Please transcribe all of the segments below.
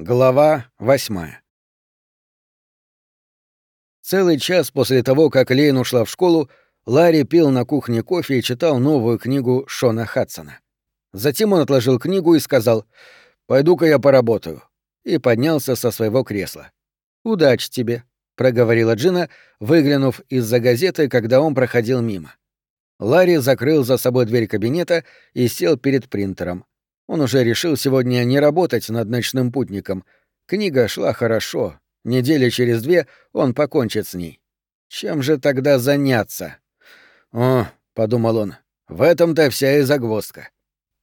Глава восьмая. Целый час после того, как Лейн ушла в школу, Ларри пил на кухне кофе и читал новую книгу Шона Хадсона. Затем он отложил книгу и сказал «Пойду-ка я поработаю» и поднялся со своего кресла. «Удачи тебе», — проговорила Джина, выглянув из-за газеты, когда он проходил мимо. Ларри закрыл за собой дверь кабинета и сел перед принтером. Он уже решил сегодня не работать над ночным путником. Книга шла хорошо. Недели через две он покончит с ней. Чем же тогда заняться? О, подумал он, в этом-то вся и загвоздка.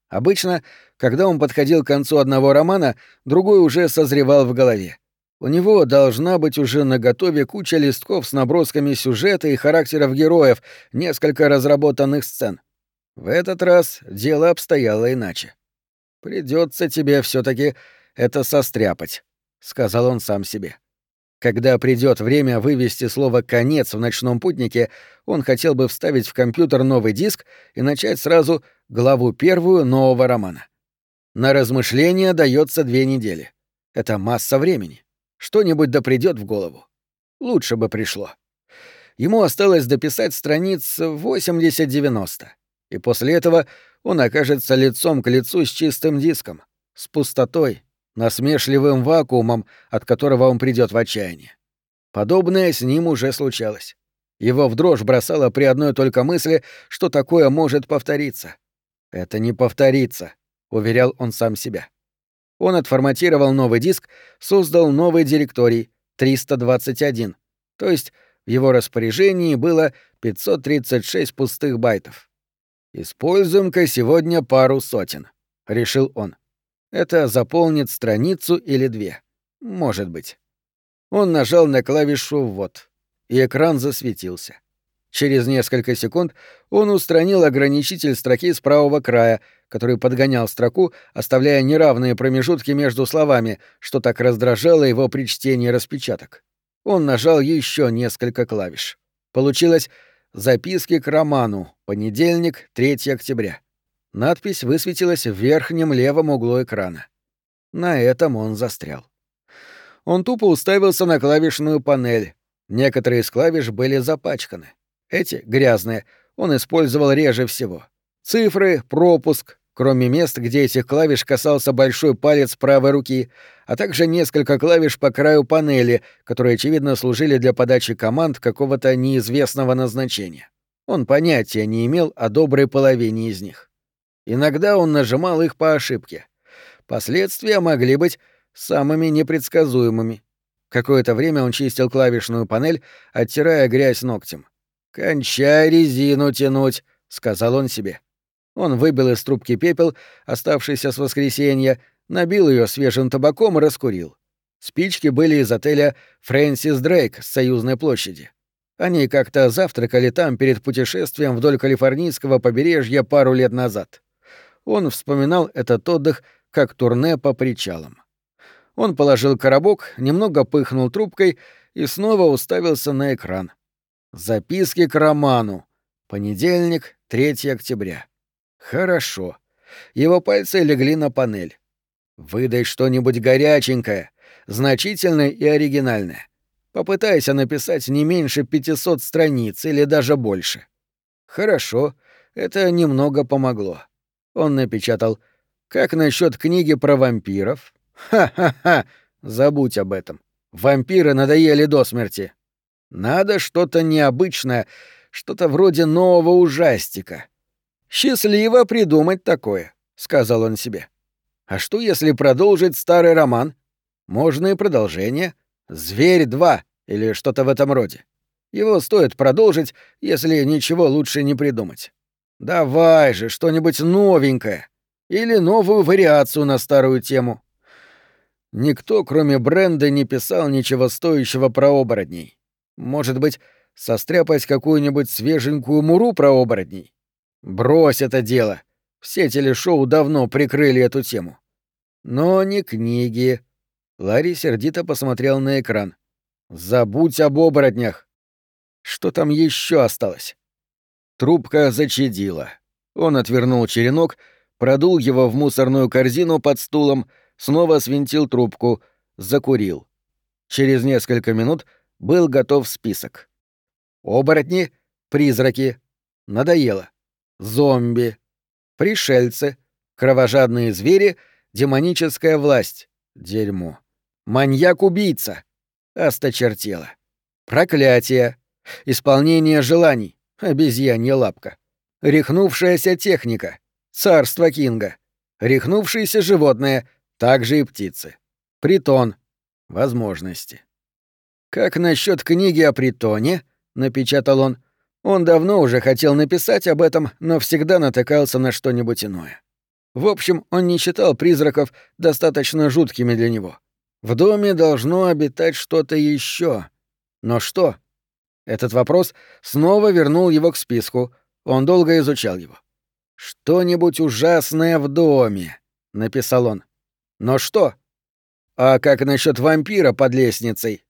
Обычно, когда он подходил к концу одного романа, другой уже созревал в голове. У него должна быть уже наготове куча листков с набросками сюжета и характеров героев, несколько разработанных сцен. В этот раз дело обстояло иначе. Придется тебе все-таки это состряпать, сказал он сам себе. Когда придет время вывести слово «конец» в ночном путнике, он хотел бы вставить в компьютер новый диск и начать сразу главу первую нового романа. На размышления дается две недели. Это масса времени. Что-нибудь да придет в голову. Лучше бы пришло. Ему осталось дописать страниц 80-90. И после этого он окажется лицом к лицу с чистым диском, с пустотой, насмешливым вакуумом, от которого он придет в отчаяние. Подобное с ним уже случалось. Его в дрожь бросало при одной только мысли, что такое может повториться. «Это не повторится», — уверял он сам себя. Он отформатировал новый диск, создал новый директорий, 321, то есть в его распоряжении было 536 пустых байтов. «Используем-ка сегодня пару сотен», — решил он. «Это заполнит страницу или две. Может быть». Он нажал на клавишу «Ввод», и экран засветился. Через несколько секунд он устранил ограничитель строки с правого края, который подгонял строку, оставляя неравные промежутки между словами, что так раздражало его при чтении распечаток. Он нажал еще несколько клавиш. Получилось Записки к роману. Понедельник, 3 октября. Надпись высветилась в верхнем левом углу экрана. На этом он застрял. Он тупо уставился на клавишную панель. Некоторые из клавиш были запачканы. Эти, грязные, он использовал реже всего. Цифры, пропуск, кроме мест, где этих клавиш касался большой палец правой руки, а также несколько клавиш по краю панели, которые, очевидно, служили для подачи команд какого-то неизвестного назначения. Он понятия не имел о доброй половине из них. Иногда он нажимал их по ошибке. Последствия могли быть самыми непредсказуемыми. Какое-то время он чистил клавишную панель, оттирая грязь ногтем. «Кончай резину тянуть», — сказал он себе. Он выбил из трубки пепел, оставшийся с воскресенья, набил ее свежим табаком и раскурил. Спички были из отеля «Фрэнсис Дрейк» с Союзной площади. Они как-то завтракали там перед путешествием вдоль калифорнийского побережья пару лет назад. Он вспоминал этот отдых как турне по причалам. Он положил коробок, немного пыхнул трубкой и снова уставился на экран. Записки к роману. Понедельник, 3 октября. Хорошо. Его пальцы легли на панель. Выдай что-нибудь горяченькое, значительное и оригинальное. Попытайся написать не меньше 500 страниц или даже больше. Хорошо, это немного помогло. Он напечатал «Как насчет книги про вампиров?» «Ха-ха-ха! Забудь об этом. Вампиры надоели до смерти. Надо что-то необычное, что-то вроде нового ужастика. «Счастливо придумать такое», — сказал он себе. «А что, если продолжить старый роман? Можно и продолжение. «Зверь 2» или что-то в этом роде. Его стоит продолжить, если ничего лучше не придумать. Давай же что-нибудь новенькое. Или новую вариацию на старую тему. Никто, кроме Бренда, не писал ничего стоящего про оборотней. Может быть, состряпать какую-нибудь свеженькую муру про оборотней? Брось это дело. Все телешоу давно прикрыли эту тему. Но не книги. Ларри сердито посмотрел на экран. Забудь об оборотнях. Что там еще осталось? Трубка зачадила. Он отвернул черенок, продул его в мусорную корзину под стулом, снова свинтил трубку, закурил. Через несколько минут был готов список. Оборотни, призраки, надоело. Зомби, пришельцы, кровожадные звери, демоническая власть, дерьмо. Маньяк-убийца, осточертело. Проклятие, исполнение желаний, обезьянья лапка. Рехнувшаяся техника, царство Кинга. Рехнувшиеся животные, также и птицы. Притон, возможности. Как насчет книги о притоне? напечатал он. Он давно уже хотел написать об этом, но всегда натыкался на что-нибудь иное. В общем, он не считал призраков достаточно жуткими для него. В доме должно обитать что-то еще. Но что? Этот вопрос снова вернул его к списку. Он долго изучал его. «Что-нибудь ужасное в доме», — написал он. «Но что?» «А как насчет вампира под лестницей?»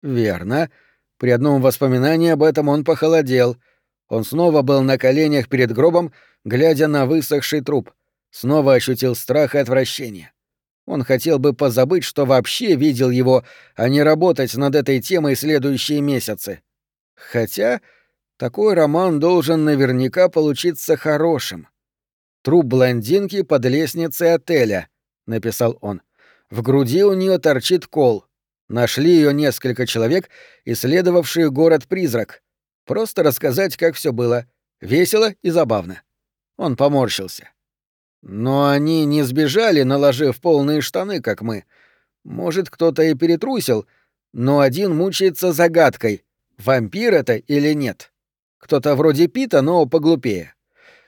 «Верно. При одном воспоминании об этом он похолодел. Он снова был на коленях перед гробом, глядя на высохший труп. Снова ощутил страх и отвращение. Он хотел бы позабыть, что вообще видел его, а не работать над этой темой следующие месяцы. Хотя такой роман должен наверняка получиться хорошим. «Труп блондинки под лестницей отеля», — написал он. В груди у нее торчит кол. Нашли ее несколько человек, исследовавшие город-призрак. Просто рассказать, как все было. Весело и забавно. Он поморщился. Но они не сбежали, наложив полные штаны, как мы. Может, кто-то и перетрусил, но один мучается загадкой, вампир это или нет. Кто-то вроде Пита, но поглупее.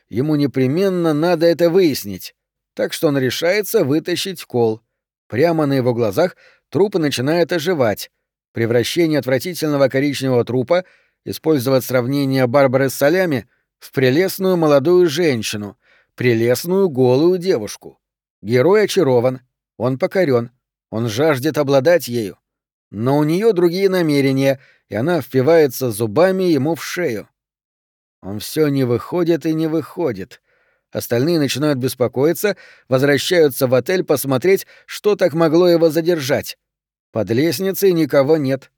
Ему непременно надо это выяснить, так что он решается вытащить кол. Прямо на его глазах труп начинает оживать. Превращение отвратительного коричневого трупа использовать сравнение Барбары с солями в прелестную молодую женщину, прелестную голую девушку. Герой очарован, он покорен, он жаждет обладать ею. Но у нее другие намерения, и она впивается зубами ему в шею. Он все не выходит и не выходит. Остальные начинают беспокоиться, возвращаются в отель посмотреть, что так могло его задержать. Под лестницей никого нет.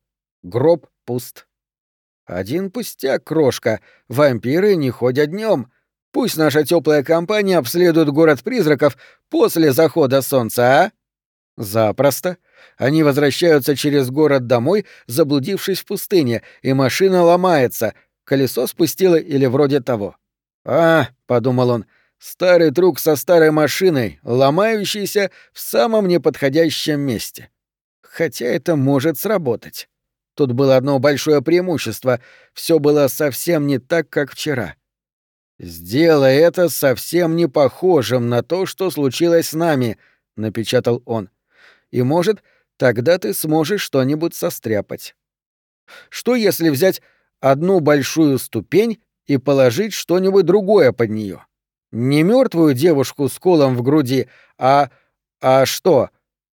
Гроб пуст. Один пустяк, крошка. Вампиры не ходят днем. Пусть наша теплая компания обследует город призраков после захода солнца, а? Запросто. Они возвращаются через город домой, заблудившись в пустыне, и машина ломается. Колесо спустило или вроде того. А, подумал он, старый друг со старой машиной, ломающийся в самом неподходящем месте. Хотя это может сработать. Тут было одно большое преимущество. Все было совсем не так, как вчера. «Сделай это совсем не похожим на то, что случилось с нами», — напечатал он. «И, может, тогда ты сможешь что-нибудь состряпать. Что если взять одну большую ступень и положить что-нибудь другое под нее? Не мертвую девушку с колом в груди, а... а что?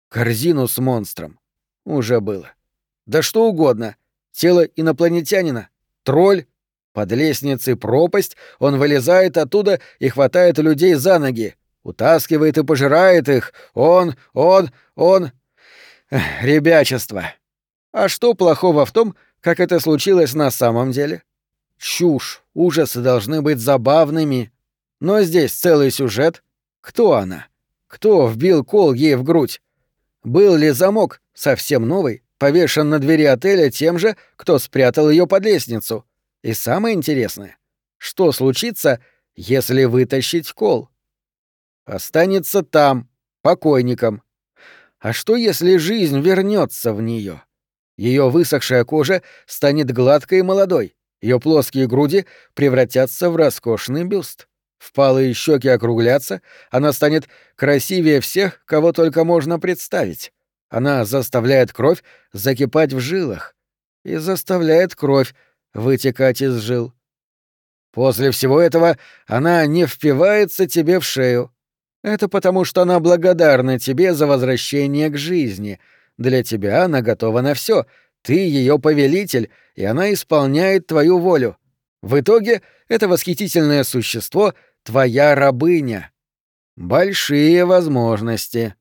Корзину с монстром. Уже было. Да что угодно. Тело инопланетянина, тролль, под лестницей пропасть, он вылезает оттуда и хватает людей за ноги, утаскивает и пожирает их. Он, он, он... ребячество. А что плохого в том, как это случилось на самом деле? Чушь, ужасы должны быть забавными. Но здесь целый сюжет. Кто она? Кто вбил кол ей в грудь? Был ли замок, совсем новый, повешен на двери отеля тем же, кто спрятал ее под лестницу. И самое интересное, что случится, если вытащить кол? Останется там, покойником. А что, если жизнь вернется в нее? Ее высохшая кожа станет гладкой и молодой, ее плоские груди превратятся в роскошный бюст. Впалые щеки округлятся, она станет красивее всех, кого только можно представить. Она заставляет кровь закипать в жилах и заставляет кровь вытекать из жил. После всего этого она не впивается тебе в шею. Это потому, что она благодарна тебе за возвращение к жизни. Для тебя она готова на все. Ты ее повелитель, и она исполняет твою волю. В итоге это восхитительное существо — твоя рабыня. Большие возможности.